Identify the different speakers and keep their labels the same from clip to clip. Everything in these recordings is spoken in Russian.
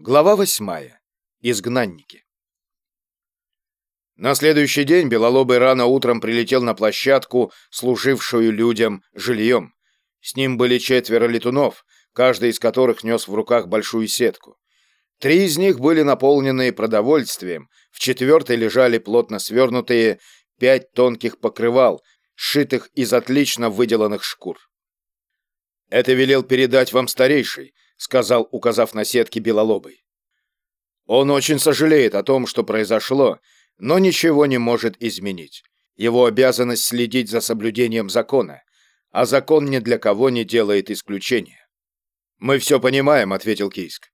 Speaker 1: Глава восьмая. Изгнанники. На следующий день Белолобый рано утром прилетел на площадку, служившую людям жильем. С ним были четверо летунов, каждый из которых нес в руках большую сетку. Три из них были наполнены продовольствием, в четвертой лежали плотно свернутые пять тонких покрывал, сшитых из отлично выделанных шкур. «Это велел передать вам старейший», сказал, указав на сетки белолобый. Он очень сожалеет о том, что произошло, но ничего не может изменить. Его обязанность следить за соблюдением закона, а закон ни для кого не делает исключения. «Мы все понимаем», — ответил Кийск.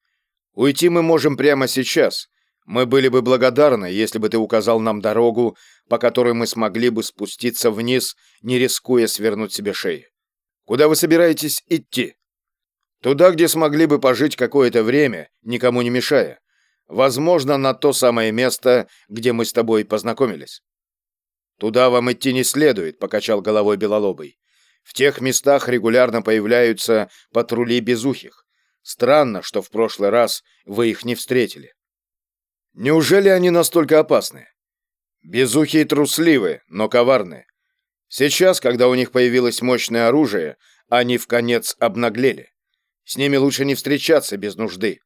Speaker 1: «Уйти мы можем прямо сейчас. Мы были бы благодарны, если бы ты указал нам дорогу, по которой мы смогли бы спуститься вниз, не рискуя свернуть себе шею. Куда вы собираетесь идти?» Туда, где смогли бы пожить какое-то время, никому не мешая. Возможно, на то самое место, где мы с тобой познакомились. Туда вам идти не следует, покачал головой Белолобый. В тех местах регулярно появляются патрули безухих. Странно, что в прошлый раз вы их не встретили. Неужели они настолько опасны? Безухие трусливы, но коварны. Сейчас, когда у них появилось мощное оружие, они в конец обнаглели. С ними лучше не встречаться без нужды.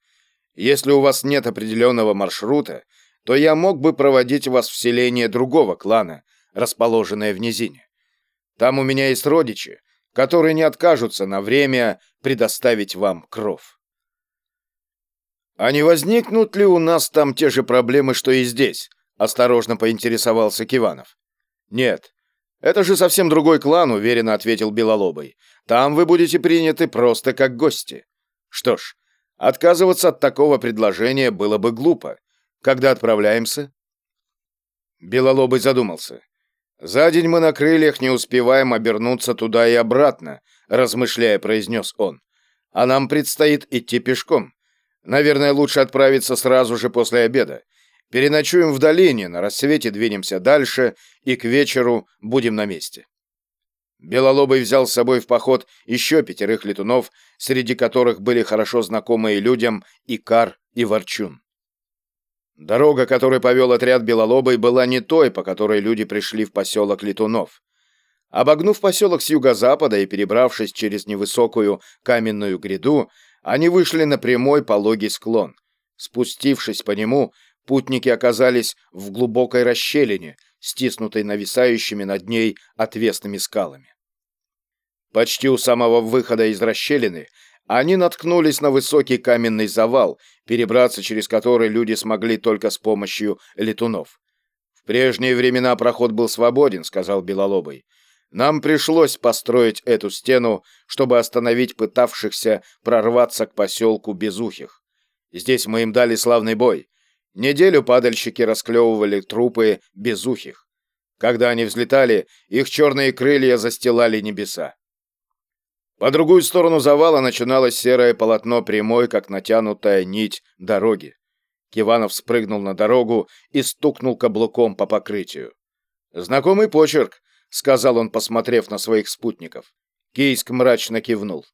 Speaker 1: Если у вас нет определенного маршрута, то я мог бы проводить вас в селение другого клана, расположенное в низине. Там у меня есть родичи, которые не откажутся на время предоставить вам кров. А не возникнут ли у нас там те же проблемы, что и здесь? Осторожно поинтересовался Киванов. Нет, это же совсем другой клан, уверенно ответил Белолобый. Там вы будете приняты просто как гости. Что ж, отказываться от такого предложения было бы глупо. Когда отправляемся? Белолобый задумался. За день мы на крыльях не успеваем обернуться туда и обратно, размышляя, произнес он. А нам предстоит идти пешком. Наверное, лучше отправиться сразу же после обеда. Переночуем в долине, на рассвете двинемся дальше и к вечеру будем на месте. Белолобый взял с собой в поход еще пятерых летунов, среди которых были хорошо знакомые людям Икар и Ворчун. Дорога, которой повел отряд Белолобой, была не той, по которой люди пришли в поселок Летунов. Обогнув поселок с юго-запада и перебравшись через невысокую каменную гряду, они вышли на прямой пологий склон. Спустившись по нему, путники оказались в глубокой расщелине, стиснутой нависающими над ней отвесными скалами. Почти у самого выхода из расщелины они наткнулись на высокий каменный завал, перебраться через который люди смогли только с помощью летунов. «В прежние времена проход был свободен», — сказал Белолобый. «Нам пришлось построить эту стену, чтобы остановить пытавшихся прорваться к поселку Безухих. Здесь мы им дали славный бой. Неделю падальщики расклевывали трупы безухих. Когда они взлетали, их черные крылья застилали небеса. По другую сторону завала начиналось серое полотно прямой, как натянутая нить, дороги. Киванов спрыгнул на дорогу и стукнул каблуком по покрытию. «Знакомый почерк», — сказал он, посмотрев на своих спутников. Кийск мрачно кивнул.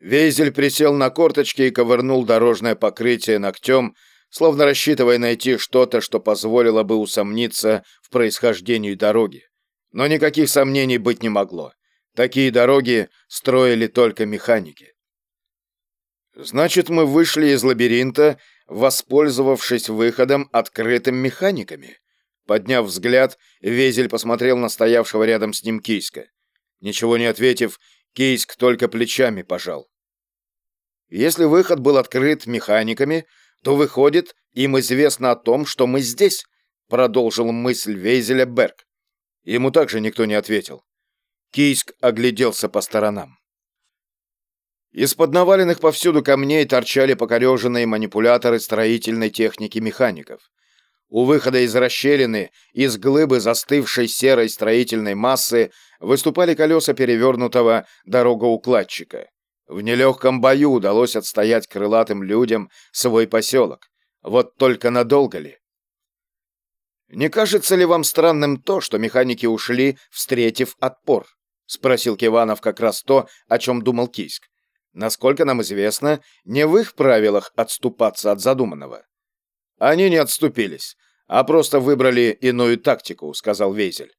Speaker 1: Вейзель присел на корточки и ковырнул дорожное покрытие ногтем, словно рассчитывая найти что-то, что позволило бы усомниться в происхождении дороги. Но никаких сомнений быть не могло. Такие дороги строили только механики. Значит, мы вышли из лабиринта, воспользовавшись выходом открытым механиками. Подняв взгляд, Везель посмотрел на стоявшего рядом с ним Кийска. Ничего не ответив, Кийск только плечами пожал. Если выход был открыт механиками, то выходит, им известно о том, что мы здесь, продолжил мысль Вейзеля Берг. Ему также никто не ответил. Кийск огляделся по сторонам. Из-под наваленных повсюду камней торчали покореженные манипуляторы строительной техники механиков. У выхода из расщелины, из глыбы застывшей серой строительной массы, выступали колеса перевернутого дорогоукладчика. В нелегком бою удалось отстоять крылатым людям свой поселок. Вот только надолго ли? «Не кажется ли вам странным то, что механики ушли, встретив отпор?» — спросил Киванов как раз то, о чем думал Кийск. Насколько нам известно, не в их правилах отступаться от задуманного. Они не отступились, а просто выбрали иную тактику, сказал Вейзель.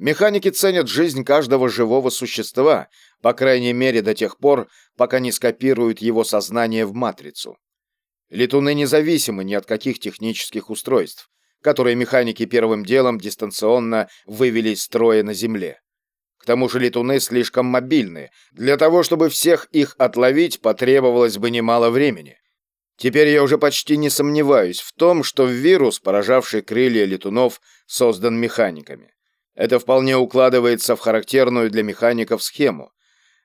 Speaker 1: Механики ценят жизнь каждого живого существа, по крайней мере до тех пор, пока не скопируют его сознание в матрицу. Летуны независимы ни от каких технических устройств, которые механики первым делом дистанционно вывели из строя на Земле. К тому же летуны слишком мобильны. Для того, чтобы всех их отловить, потребовалось бы немало времени. Теперь я уже почти не сомневаюсь в том, что вирус, поражавший крылья летунов, создан механиками. Это вполне укладывается в характерную для механиков схему.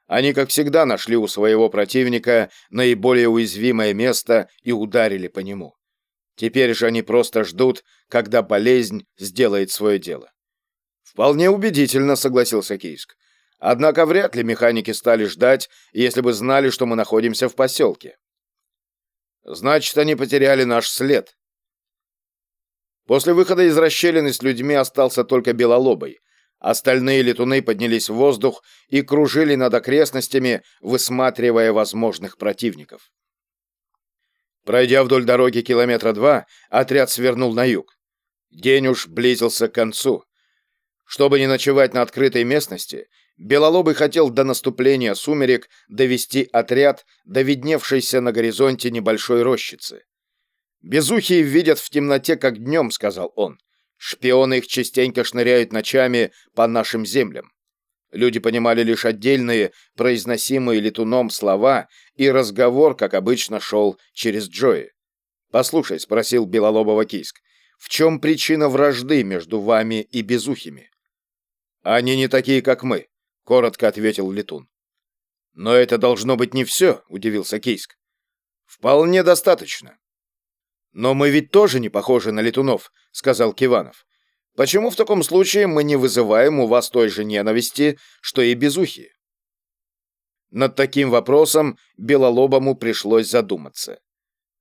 Speaker 1: Они, как всегда, нашли у своего противника наиболее уязвимое место и ударили по нему. Теперь же они просто ждут, когда болезнь сделает свое дело. Вполне убедительно, согласился Кийск. Однако вряд ли механики стали ждать, если бы знали, что мы находимся в поселке. Значит, они потеряли наш след. После выхода из расщелины с людьми остался только Белолобый. Остальные летуны поднялись в воздух и кружили над окрестностями, высматривая возможных противников. Пройдя вдоль дороги километра два, отряд свернул на юг. День уж близился к концу. Чтобы не ночевать на открытой местности, Белолобый хотел до наступления сумерек довести отряд до видневшейся на горизонте небольшой рощицы. «Безухие видят в темноте, как днем», — сказал он. «Шпионы их частенько шныряют ночами по нашим землям. Люди понимали лишь отдельные, произносимые летуном слова, и разговор, как обычно, шел через Джои. «Послушай», — спросил Белолобова Кийск, — «в чем причина вражды между вами и безухими?» «Они не такие, как мы», — коротко ответил Летун. «Но это должно быть не все», — удивился Кийск. «Вполне достаточно». «Но мы ведь тоже не похожи на летунов», — сказал Киванов. Почему в таком случае мы не вызываем у вас той же ненависти, что и безухи? Над таким вопросом Белолобому пришлось задуматься.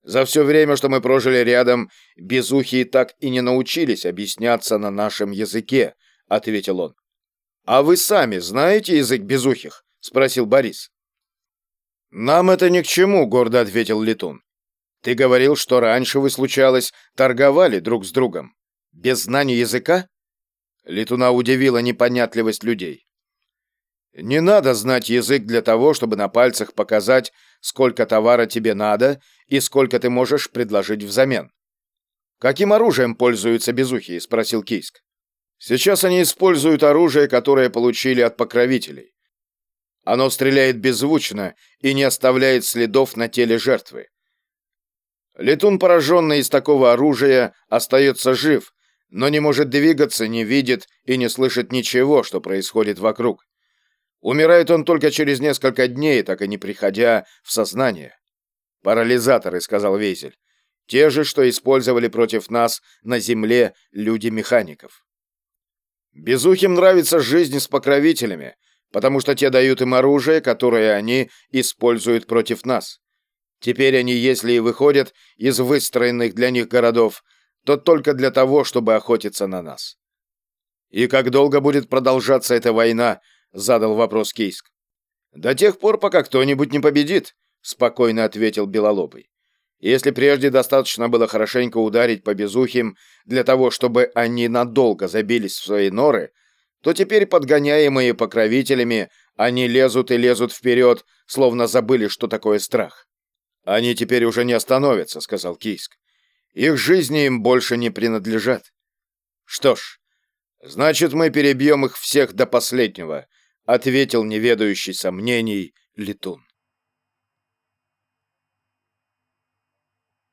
Speaker 1: За все время, что мы прожили рядом, безухие так и не научились объясняться на нашем языке, ответил он. А вы сами знаете язык безухих? спросил Борис. Нам это ни к чему, гордо ответил Летун. Ты говорил, что раньше вы случалось торговали друг с другом. Без знания языка? Летуна удивила непонятливость людей. Не надо знать язык для того, чтобы на пальцах показать, сколько товара тебе надо и сколько ты можешь предложить взамен. Каким оружием пользуются безухие, спросил Кийск. Сейчас они используют оружие, которое получили от покровителей. Оно стреляет беззвучно и не оставляет следов на теле жертвы. Летун, пораженный из такого оружия, остается жив, но не может двигаться, не видит и не слышит ничего, что происходит вокруг. Умирает он только через несколько дней, так и не приходя в сознание. «Парализаторы», — сказал Вейзель. «Те же, что использовали против нас на земле люди-механиков». Безухим нравится жизнь с покровителями, потому что те дают им оружие, которое они используют против нас. Теперь они, если и выходят из выстроенных для них городов, то только для того, чтобы охотиться на нас. «И как долго будет продолжаться эта война?» — задал вопрос Кейск. «До тех пор, пока кто-нибудь не победит», — спокойно ответил Белолобый. «Если прежде достаточно было хорошенько ударить по безухим для того, чтобы они надолго забились в свои норы, то теперь, подгоняемые покровителями, они лезут и лезут вперед, словно забыли, что такое страх». «Они теперь уже не остановятся», — сказал Кийск. Их жизни им больше не принадлежат. Что ж, значит, мы перебьем их всех до последнего, ответил неведающий сомнений Летун.